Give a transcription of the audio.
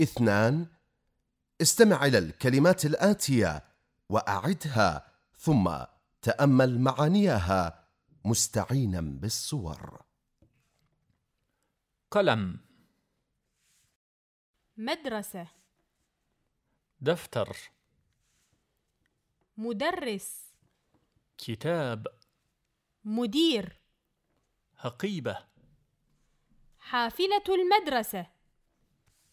اثنان استمع إلى الكلمات الآتية وأعدها ثم تأمل معانيها مستعينا بالصور. قلم. مدرسة. دفتر. مدرس. كتاب. مدير. حقيبة حافلة المدرسة.